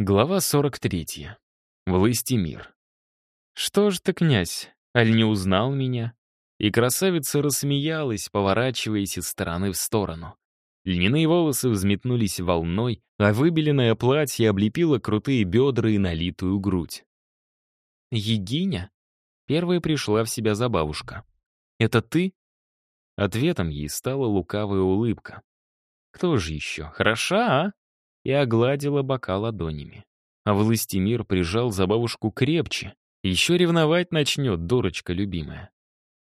Глава 43. Властимир. «Что ж ты, князь, аль не узнал меня?» И красавица рассмеялась, поворачиваясь из стороны в сторону. Льняные волосы взметнулись волной, а выбеленное платье облепило крутые бедра и налитую грудь. «Егиня?» Первая пришла в себя за бабушка. «Это ты?» Ответом ей стала лукавая улыбка. «Кто же еще? Хороша, а?» И огладила бока ладонями. А Властимир прижал за бабушку крепче. Еще ревновать начнет, дурочка любимая.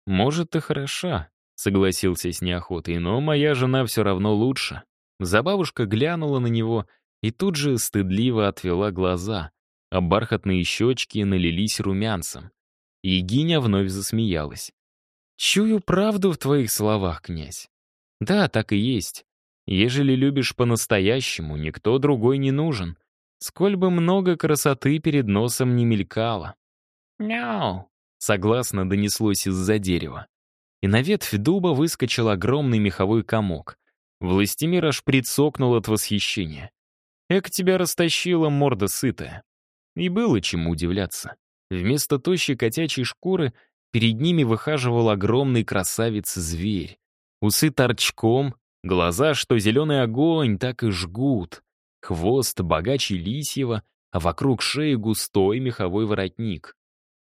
«Может, ты хороша», — согласился с неохотой, «но моя жена все равно лучше». Забабушка глянула на него и тут же стыдливо отвела глаза, а бархатные щечки налились румянцем. И Гиня вновь засмеялась. «Чую правду в твоих словах, князь. Да, так и есть. Ежели любишь по-настоящему, никто другой не нужен. Сколь бы много красоты перед носом не мелькало. «Мяу!» — согласно донеслось из-за дерева. И на ветвь дуба выскочил огромный меховой комок. Властимир аж прицокнул от восхищения. Эк тебя растащила морда сытая. И было чему удивляться. Вместо тощей котячей шкуры перед ними выхаживал огромный красавец-зверь. Усы торчком, Глаза, что зеленый огонь, так и жгут. Хвост богаче лисьего, а вокруг шеи густой меховой воротник.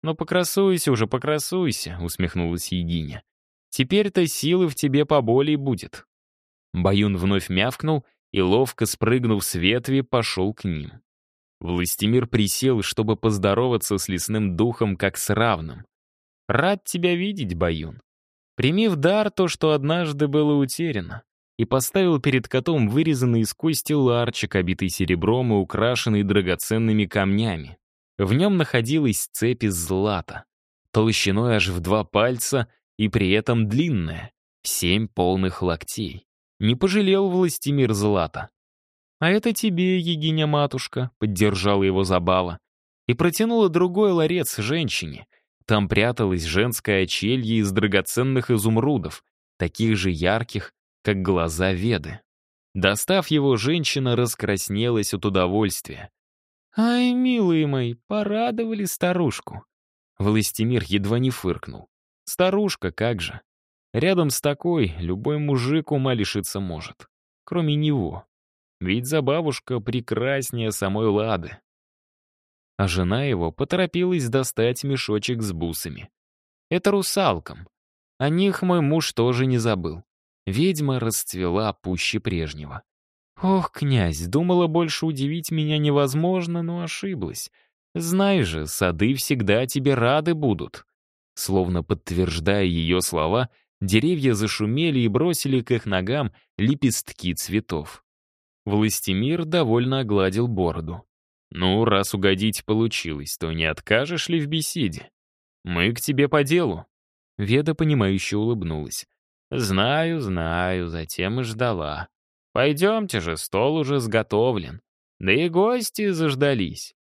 «Ну покрасуйся уже, покрасуйся», — усмехнулась Егиня. «Теперь-то силы в тебе поболей будет». Баюн вновь мявкнул и, ловко спрыгнув с ветви, пошел к ним. Властимир присел, чтобы поздороваться с лесным духом как с равным. «Рад тебя видеть, Баюн. Прими в дар то, что однажды было утеряно и поставил перед котом вырезанный из кости ларчик, обитый серебром и украшенный драгоценными камнями. В нем находилась цепь из злата, толщиной аж в два пальца и при этом длинная, семь полных локтей. Не пожалел Властимир злата. «А это тебе, егиня-матушка», — поддержала его забава. И протянула другой ларец женщине. Там пряталась женская очелье из драгоценных изумрудов, таких же ярких, как глаза Веды. Достав его, женщина раскраснелась от удовольствия. «Ай, милые мои, порадовали старушку!» Властимир едва не фыркнул. «Старушка, как же! Рядом с такой любой мужик ума лишиться может. Кроме него. Ведь за бабушка прекраснее самой Лады». А жена его поторопилась достать мешочек с бусами. «Это русалкам. О них мой муж тоже не забыл. Ведьма расцвела пуще прежнего. «Ох, князь, думала, больше удивить меня невозможно, но ошиблась. Знай же, сады всегда тебе рады будут». Словно подтверждая ее слова, деревья зашумели и бросили к их ногам лепестки цветов. Властимир довольно огладил бороду. «Ну, раз угодить получилось, то не откажешь ли в беседе? Мы к тебе по делу». Веда, понимающе улыбнулась. «Знаю, знаю, затем и ждала. Пойдемте же, стол уже сготовлен. Да и гости заждались.